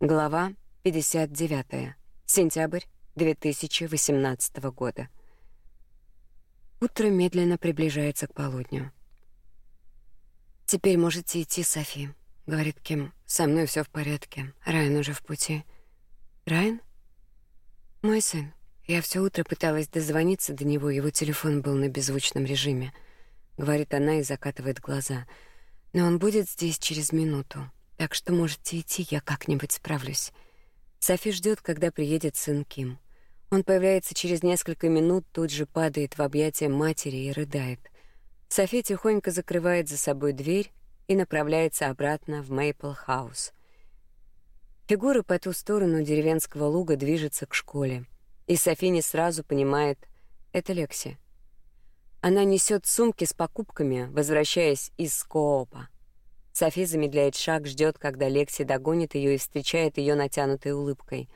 Глава 59. Сентябрь 2018 года. Утро медленно приближается к полудню. «Теперь можете идти, Софи», — говорит Ким. «Со мной все в порядке. Райан уже в пути». «Райан?» «Мой сын. Я все утро пыталась дозвониться до него, его телефон был на беззвучном режиме», — говорит она и закатывает глаза. «Но он будет здесь через минуту». Так что можете идти, я как-нибудь справлюсь. Софи ждет, когда приедет сын Ким. Он появляется через несколько минут, тут же падает в объятия матери и рыдает. Софи тихонько закрывает за собой дверь и направляется обратно в Мейпл-хаус. Фигура по ту сторону деревенского луга движется к школе, и Софи не сразу понимает — это Лекси. Она несет сумки с покупками, возвращаясь из коопа. Софи замедляет шаг, ждет, когда Лекси догонит ее и встречает ее натянутой улыбкой.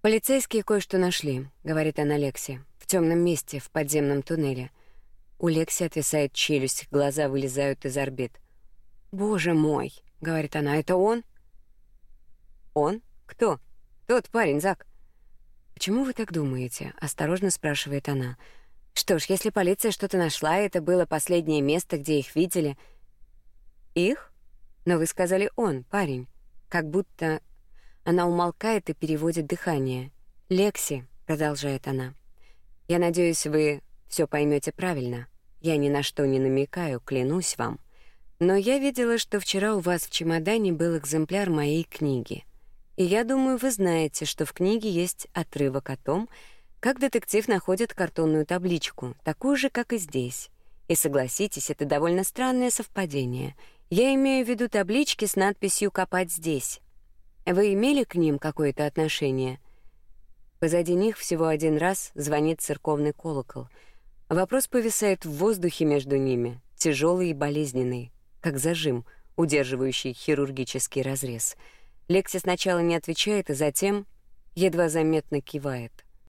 «Полицейские кое-что нашли», — говорит она Лекси, — «в темном месте, в подземном туннеле». У Лекси отвисает челюсть, глаза вылезают из орбит. «Боже мой», — говорит она, — «это он?» «Он? Кто?» «Тот парень, Зак». «Почему вы так думаете?» — осторожно спрашивает она. «Что ж, если полиция что-то нашла, это было последнее место, где их видели...» Их? Но вы сказали он, парень. Как будто она умолкает и переводит дыхание. Лекси, продолжает она. Я надеюсь, вы все поймете правильно. Я ни на что не намекаю, клянусь вам. Но я видела, что вчера у вас в чемодане был экземпляр моей книги. И я думаю, вы знаете, что в книге есть отрывок о том, как детектив находит картонную табличку, такую же, как и здесь. И согласитесь, это довольно странное совпадение — я имею в виду таблички с надписью «Копать здесь». Вы имели к ним какое-то отношение? Позади них всего один раз звонит церковный колокол. Вопрос повисает в воздухе между ними, тяжелый и болезненный, как зажим, удерживающий хирургический разрез. Лекси сначала не отвечает, а затем едва заметно кивает.